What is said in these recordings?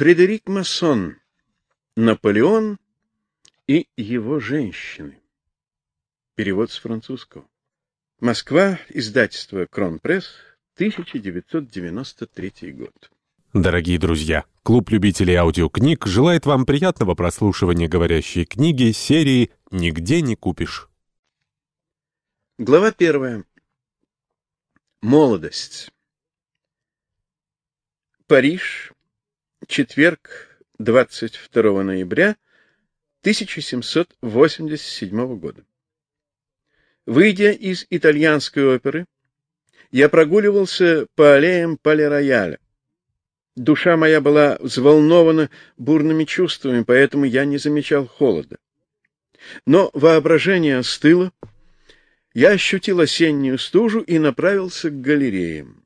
Фредерик Массон. Наполеон и его женщины. Перевод с французского. Москва, издательство Кронпресс, 1993 год. Дорогие друзья, клуб любителей аудиокниг желает вам приятного прослушивания говорящей книги серии «Нигде не купишь». Глава первая. Молодость. Париж, четверг, 22 ноября 1787 года. Выйдя из итальянской оперы, я прогуливался по аллеям Пале-Рояля. Душа моя была взволнована бурными чувствами, поэтому я не замечал холода. Но воображение остыло, я ощутил осеннюю стужу и направился к галереям.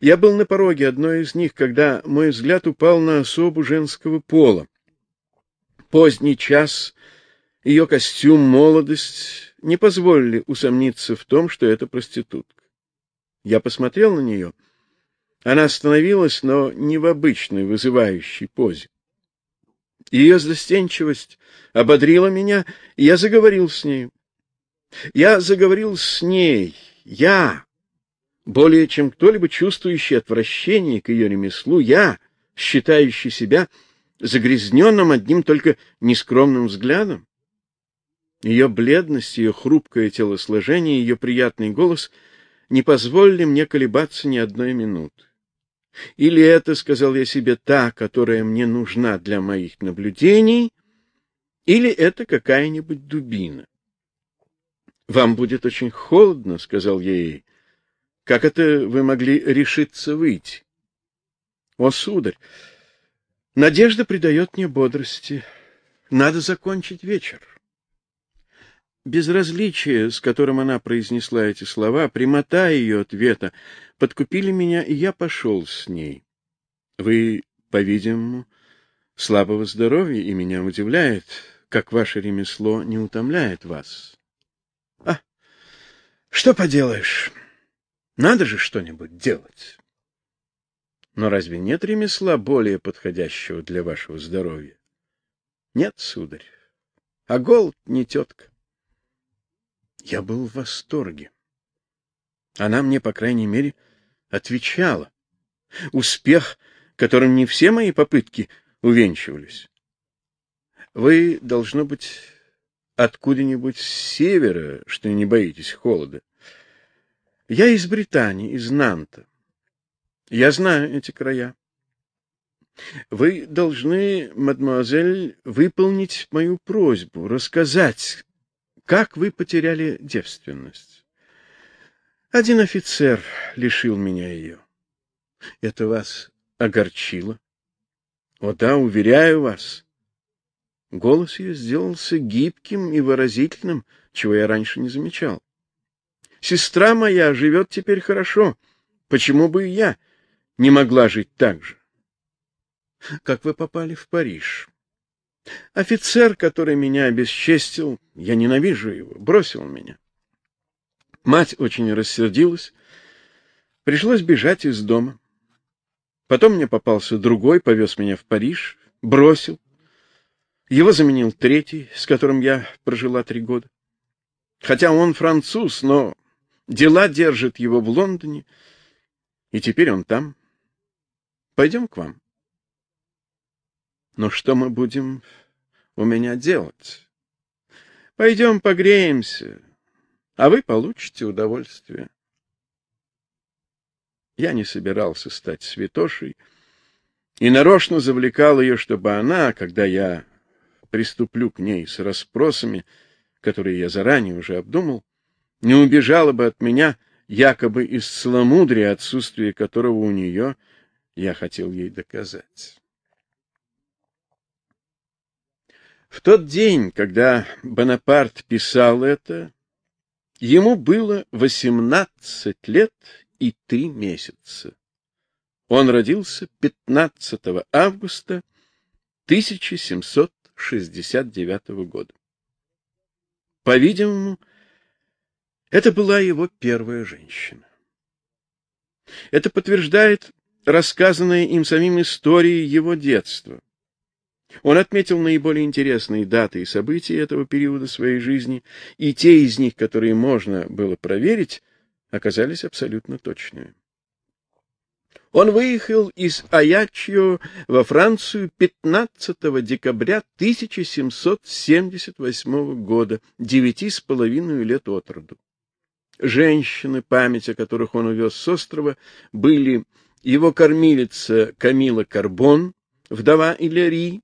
Я был на пороге одной из них, когда мой взгляд упал на особу женского пола. Поздний час, ее костюм, молодость не позволили усомниться в том, что это проститутка. Я посмотрел на нее. Она остановилась, но не в обычной вызывающей позе. Ее застенчивость ободрила меня, и я заговорил с ней. Я заговорил с ней. Я, более чем кто-либо чувствующий отвращение к ее ремеслу, я, считающий себя загрязненным одним только нескромным взглядом. Ее бледность, ее хрупкое телосложение, ее приятный голос не позволили мне колебаться ни одной минуты. Или это, сказал я себе, та, которая мне нужна для моих наблюдений, или это какая-нибудь дубина. Вам будет очень холодно, сказал я ей. Как это вы могли решиться выйти? О, сударь, надежда придает мне бодрости. Надо закончить вечер. Безразличие, с которым она произнесла эти слова, прямота ее ответа, подкупили меня, и я пошел с ней. Вы, по-видимому, слабого здоровья, и меня удивляет, как ваше ремесло не утомляет вас. А, что поделаешь? Надо же что-нибудь делать. Но разве нет ремесла более подходящего для вашего здоровья? Нет, сударь. А голод не тетка. Я был в восторге. Она мне, по крайней мере, отвечала. Успех, которым не все мои попытки увенчивались. Вы, должно быть, откуда-нибудь с севера, что не боитесь холода. Я из Британии, из Нанта. Я знаю эти края. Вы должны, мадемуазель, выполнить мою просьбу, рассказать, как вы потеряли девственность. Один офицер лишил меня ее. Это вас огорчило? О да, уверяю вас. Голос ее сделался гибким и выразительным, чего я раньше не замечал. Сестра моя живет теперь хорошо. Почему бы и я не могла жить так же? Как вы попали в Париж? Офицер, который меня обесчестил, я ненавижу его, бросил меня. Мать очень рассердилась. Пришлось бежать из дома. Потом мне попался другой, повез меня в Париж, бросил. Его заменил третий, с которым я прожила три года. Хотя он француз, но Дела держат его в Лондоне, и теперь он там. Пойдем к вам. Но что мы будем у меня делать? Пойдем погреемся, а вы получите удовольствие. Я не собирался стать святошей и нарочно завлекал ее, чтобы она, когда я приступлю к ней с расспросами, которые я заранее уже обдумал, не убежала бы от меня якобы из целомудрия, отсутствие которого у нее я хотел ей доказать. В тот день, когда Бонапарт писал это, ему было восемнадцать лет и три месяца. Он родился 15 августа 1769 года. По-видимому, это была его первая женщина. Это подтверждает рассказанная им самим истории его детства. Он отметил наиболее интересные даты и события этого периода своей жизни, и те из них, которые можно было проверить, оказались абсолютно точными. Он выехал из Аячио во Францию 15 декабря 1778 года, девяти с половиной лет от роду. Женщины, память о которых он увез с острова, были его кормилица Камила Карбон, вдова Илери,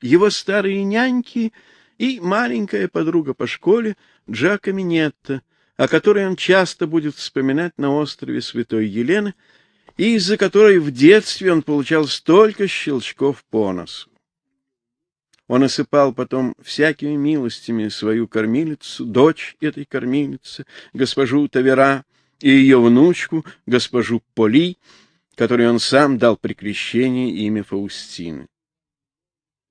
его старые няньки и маленькая подруга по школе Джака Минетта, о которой он часто будет вспоминать на острове Святой Елены, и из-за которой в детстве он получал столько щелчков по носу. Он осыпал потом всякими милостями свою кормилицу, дочь этой кормилицы, госпожу Тавера, и ее внучку, госпожу Поли, которой он сам дал при крещении имя Фаустины.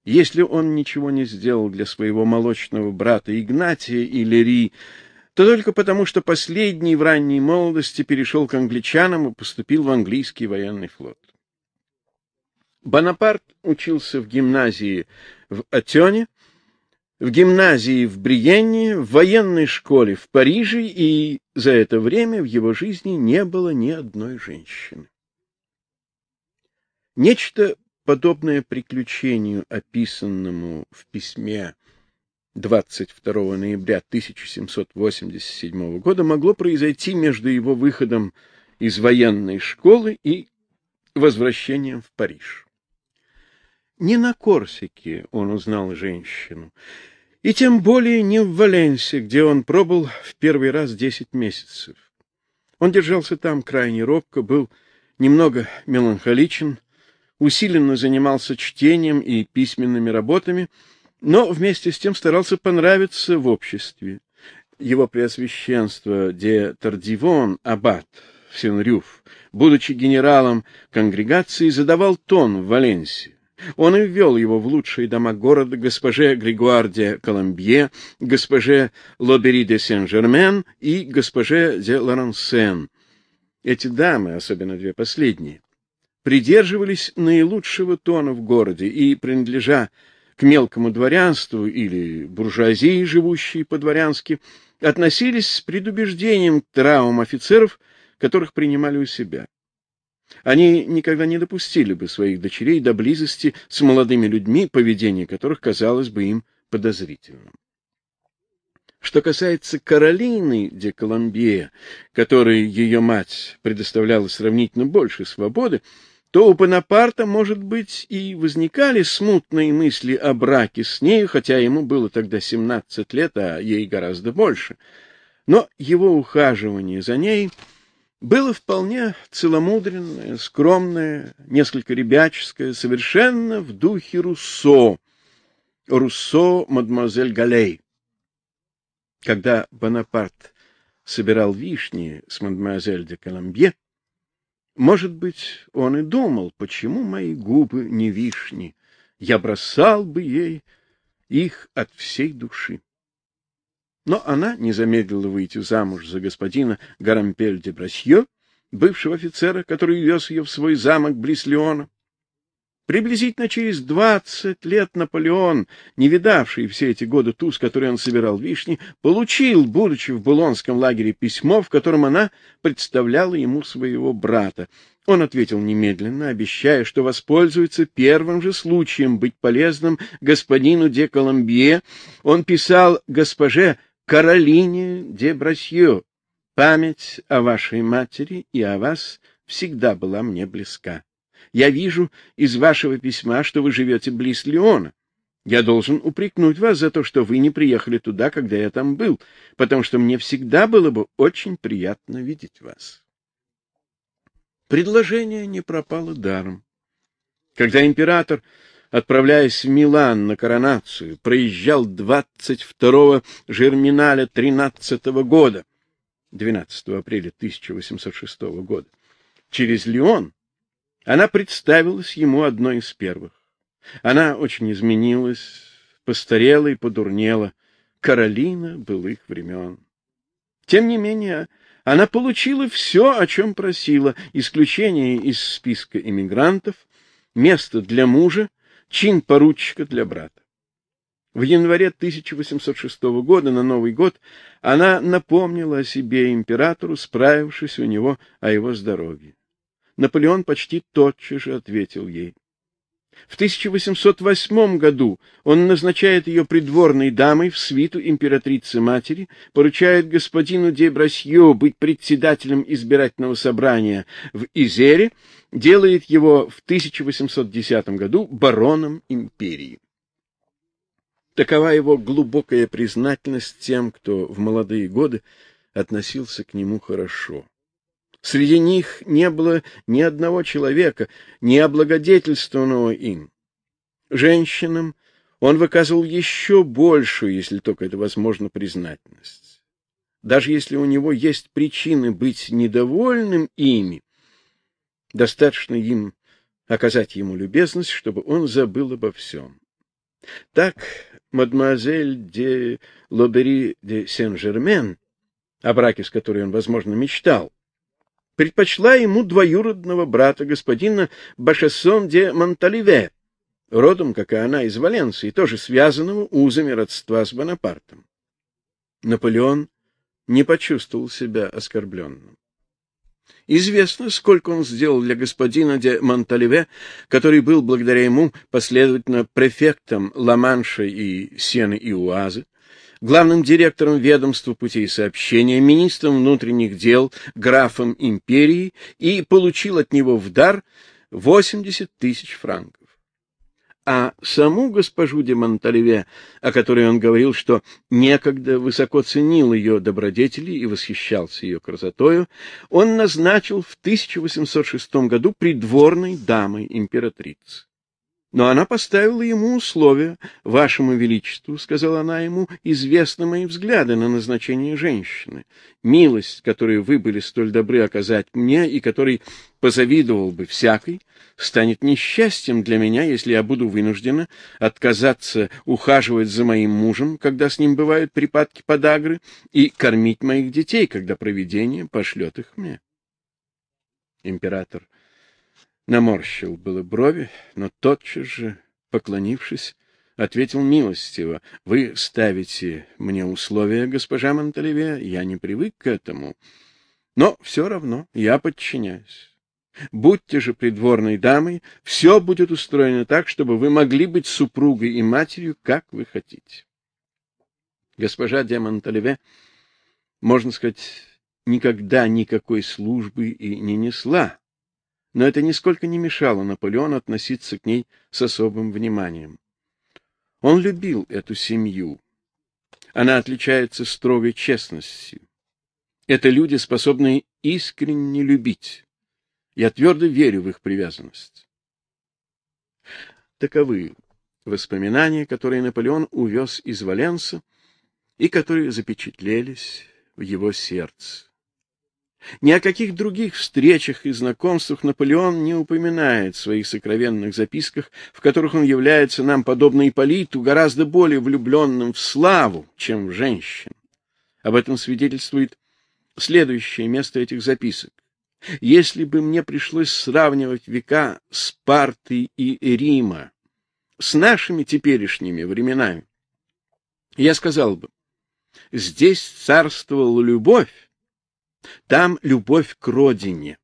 Если он ничего не сделал для своего молочного брата Игнатия и Лери, то только потому, что последний в ранней молодости перешел к англичанам и поступил в английский военный флот. Бонапарт учился в гимназии в Атёне, в гимназии в Бриенне, в военной школе в Париже, и за это время в его жизни не было ни одной женщины. Нечто подобное приключению, описанному в письме 22 ноября 1787 года могло произойти между его выходом из военной школы и возвращением в Париж. Не на Корсике он узнал женщину, и тем более не в Валенсии, где он пробыл в первый раз десять месяцев. Он держался там крайне робко, был немного меланхоличен, усиленно занимался чтением и письменными работами, но вместе с тем старался понравиться в обществе. Его преосвященство де Тардивон, аббат Сен-Рюф, будучи генералом конгрегации, задавал тон в Валенсии. Он и ввел его в лучшие дома города госпоже Григуар де Коломбье, госпоже Лобери де Сен-Жермен и госпоже де Лорансен. Эти дамы, особенно две последние, придерживались наилучшего тона в городе и, принадлежа к мелкому дворянству или буржуазии, живущей по-дворянски, относились с предубеждением к травмам офицеров, которых принимали у себя. Они никогда не допустили бы своих дочерей до близости с молодыми людьми, поведение которых казалось бы им подозрительным. Что касается Каролины де Коломбье, которой ее мать предоставляла сравнительно больше свободы, то у Бонапарта, может быть, и возникали смутные мысли о браке с ней, хотя ему было тогда 17 лет, а ей гораздо больше. Но его ухаживание за ней было вполне целомудренное, скромное, несколько ребяческое, совершенно в духе Руссо. Руссо мадемуазель Галей. Когда Бонапарт собирал вишни с мадемуазель де Коломбье, может быть, он и думал, почему мои губы не вишни, я бросал бы ей их от всей души. Но она не замедлила выйти замуж за господина Гарампель де Брасье, бывшего офицера, который вез ее в свой замок близ Леона. Приблизительно через двадцать лет Наполеон, не видавший все эти годы туз, который он собирал вишни, получил, будучи в Булонском лагере, письмо, в котором она представляла ему своего брата. Он ответил немедленно, обещая, что воспользуется первым же случаем быть полезным господину де Коломбье. Он писал госпоже Каролине де Брасье: "Память о вашей матери и о вас всегда была мне близка. Я вижу из вашего письма, что вы живете близ Леона. Я должен упрекнуть вас за то, что вы не приехали туда, когда я там был, потому что мне всегда было бы очень приятно видеть вас. Предложение не пропало даром. Когда император, отправляясь в Милан на коронацию, проезжал 22 Жерминаля 13 года, 12 апреля 1806 года, через Лион, она представилась ему одной из первых. Она очень изменилась, постарела и подурнела. Каролина былых времен. Тем не менее, она получила все, о чем просила: исключение из списка эмигрантов, место для мужа, чин поручика для брата. В январе 1806 года на Новый год она напомнила о себе императору, справившись у него о его здоровье. Наполеон почти тотчас же ответил ей. В 1808 году он назначает ее придворной дамой в свиту императрицы-матери, поручает господину де Брасье быть председателем избирательного собрания в Изере, делает его в 1810 году бароном империи. Такова его глубокая признательность тем, кто в молодые годы относился к нему хорошо. Среди них не было ни одного человека, не облагодетельствованного им. Женщинам он выказывал еще большую, если только это возможно, признательность. Даже если у него есть причины быть недовольным ими, достаточно им оказать ему любезность, чтобы он забыл обо всем. Так мадемуазель де Лобери де Сен-Жермен, о браке с которой он, возможно, мечтал, предпочла ему двоюродного брата господина Башессон де Монталиве, родом, как и она, из Валенции, тоже связанного узами родства с Бонапартом. Наполеон не почувствовал себя оскорбленным. Известно, сколько он сделал для господина де Монталиве, который был благодаря ему последовательно префектом Ла-Манша и Сены и Уазы, главным директором ведомства путей сообщения, министром внутренних дел, графом империи и получил от него в дар 80 тысяч франков. А саму госпожу де Монталеве, о которой он говорил, что некогда высоко ценил ее добродетели и восхищался ее красотою, он назначил в 1806 году придворной дамой императрицы. Но она поставила ему условия. Вашему величеству, сказала она ему, известны мои взгляды на назначение женщины. Милость, которую вы были столь добры оказать мне и которой позавидовал бы всякий, станет несчастьем для меня, если я буду вынуждена отказаться ухаживать за моим мужем, когда с ним бывают припадки подагры, и кормить моих детей, когда провидение пошлет их мне. Император наморщил было брови, но тотчас же, поклонившись, ответил милостиво: "Вы ставите мне условия, госпожа Монталеве, я не привык к этому, но все равно я подчиняюсь. Будьте же придворной дамой, все будет устроено так, чтобы вы могли быть супругой и матерью, как вы хотите". Госпожа де Монталеве, можно сказать, никогда никакой службы и не несла но это нисколько не мешало Наполеону относиться к ней с особым вниманием. Он любил эту семью. Она отличается строгой честностью. Это люди, способные искренне любить. Я твердо верю в их привязанность. Таковы воспоминания, которые Наполеон увез из Валенса и которые запечатлелись в его сердце. Ни о каких других встречах и знакомствах Наполеон не упоминает в своих сокровенных записках, в которых он является нам, подобно Ипполиту, гораздо более влюбленным в славу, чем в женщин. Об этом свидетельствует следующее место этих записок. Если бы мне пришлось сравнивать века Спарты и Рима с нашими теперешними временами, я сказал бы, здесь царствовала любовь, там любовь к родине.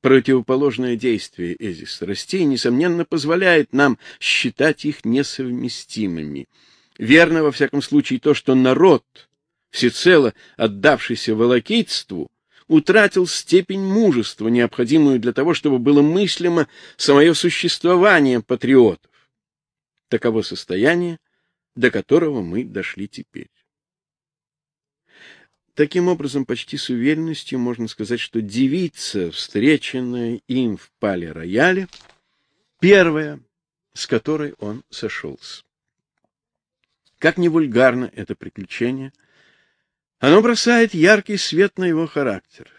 Противоположное действие этих страстей, несомненно, позволяет нам считать их несовместимыми. Верно, во всяком случае, то, что народ, всецело отдавшийся волокитству, утратил степень мужества, необходимую для того, чтобы было мыслимо самое существование патриотов. Таково состояние, до которого мы дошли теперь. Таким образом, почти с уверенностью можно сказать, что девица, встреченная им в пале-рояле, первая, с которой он сошелся. Как ни вульгарно это приключение, оно бросает яркий свет на его характер.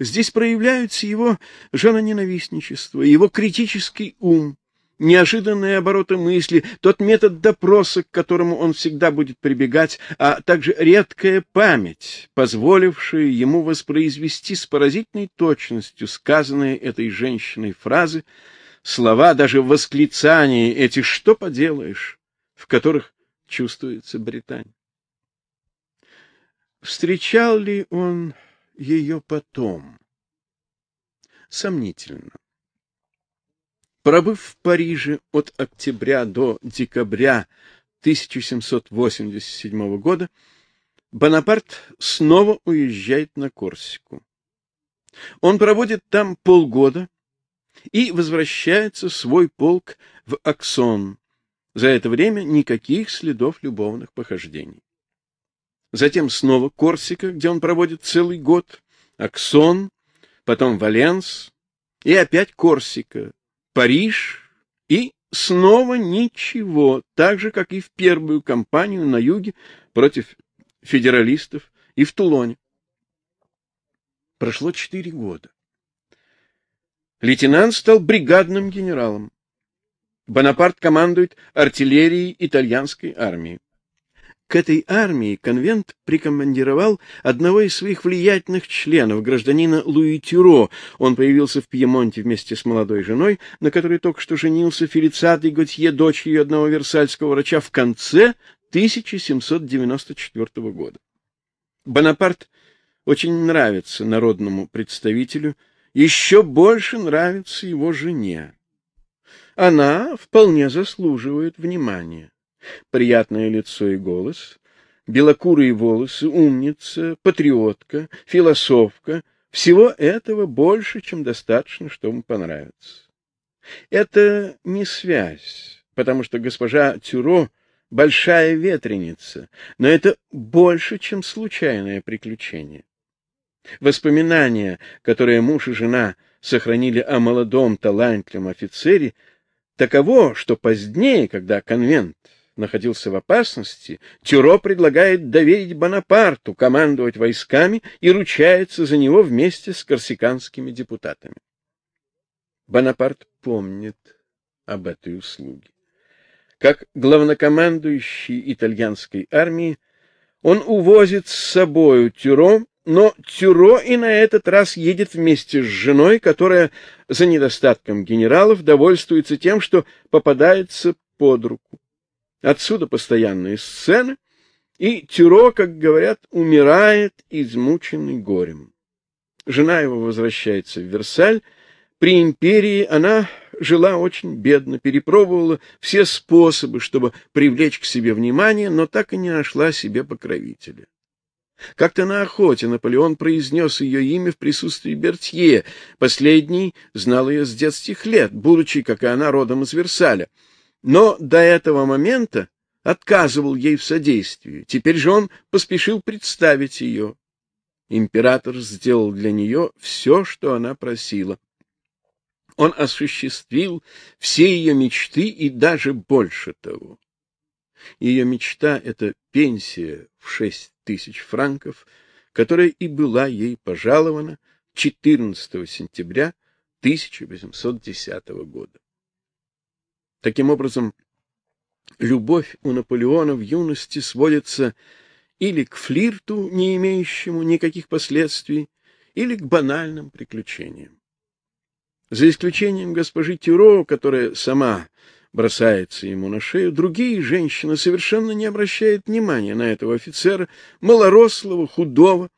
Здесь проявляются его женоненавистничество, его критический ум, неожиданные обороты мысли, тот метод допроса, к которому он всегда будет прибегать, а также редкая память, позволившая ему воспроизвести с поразительной точностью сказанные этой женщиной фразы, слова, даже восклицания эти «что поделаешь», в которых чувствуется Британия. Встречал ли он ее потом? Сомнительно. Пробыв в Париже от октября до декабря 1787 года, Бонапарт снова уезжает на Корсику. Он проводит там полгода и возвращается в свой полк в Аксон. За это время никаких следов любовных похождений. Затем снова Корсика, где он проводит целый год, Аксон, потом Валенс и опять Корсика, Париж и снова ничего, так же, как и в первую кампанию на юге против федералистов и в Тулоне. Прошло четыре года. Лейтенант стал бригадным генералом. Бонапарт командует артиллерией итальянской армии. К этой армии конвент прикомандировал одного из своих влиятельных членов, гражданина Луи Тюро. Он появился в Пьемонте вместе с молодой женой, на которой только что женился Фелицат и Готье, дочь ее одного версальского врача, в конце 1794 года. Бонапарт очень нравится народному представителю, еще больше нравится его жене. Она вполне заслуживает внимания приятное лицо и голос, белокурые волосы, умница, патриотка, философка. Всего этого больше, чем достаточно, чтобы понравиться. Это не связь, потому что госпожа Тюро большая ветреница, но это больше, чем случайное приключение. Воспоминания, которые муж и жена сохранили о молодом талантливом офицере, таково, что позднее, когда конвент находился в опасности, Тюро предлагает доверить Бонапарту командовать войсками и ручается за него вместе с корсиканскими депутатами. Бонапарт помнит об этой услуге. Как главнокомандующий итальянской армии, он увозит с собою Тюро, но Тюро и на этот раз едет вместе с женой, которая за недостатком генералов довольствуется тем, что попадается под руку. Отсюда постоянные сцены, и Тюро, как говорят, умирает, измученный горем. Жена его возвращается в Версаль. При империи она жила очень бедно, перепробовала все способы, чтобы привлечь к себе внимание, но так и не нашла себе покровителя. Как-то на охоте Наполеон произнес ее имя в присутствии Бертье. Последний знал ее с детских лет, будучи, как и она, родом из Версаля но до этого момента отказывал ей в содействии. Теперь же он поспешил представить ее. Император сделал для нее все, что она просила. Он осуществил все ее мечты и даже больше того. Ее мечта — это пенсия в шесть тысяч франков, которая и была ей пожалована 14 сентября 1810 года. Таким образом, любовь у Наполеона в юности сводится или к флирту, не имеющему никаких последствий, или к банальным приключениям. За исключением госпожи Тюро, которая сама бросается ему на шею, другие женщины совершенно не обращают внимания на этого офицера, малорослого, худого,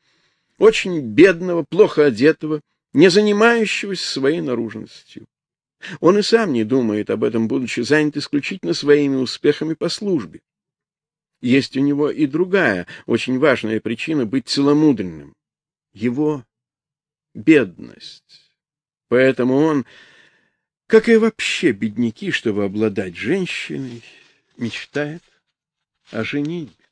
очень бедного, плохо одетого, не занимающегося своей наружностью. Он и сам не думает об этом, будучи занят исключительно своими успехами по службе. Есть у него и другая, очень важная причина быть целомудренным — его бедность. Поэтому он, как и вообще бедняки, чтобы обладать женщиной, мечтает о женитьбе.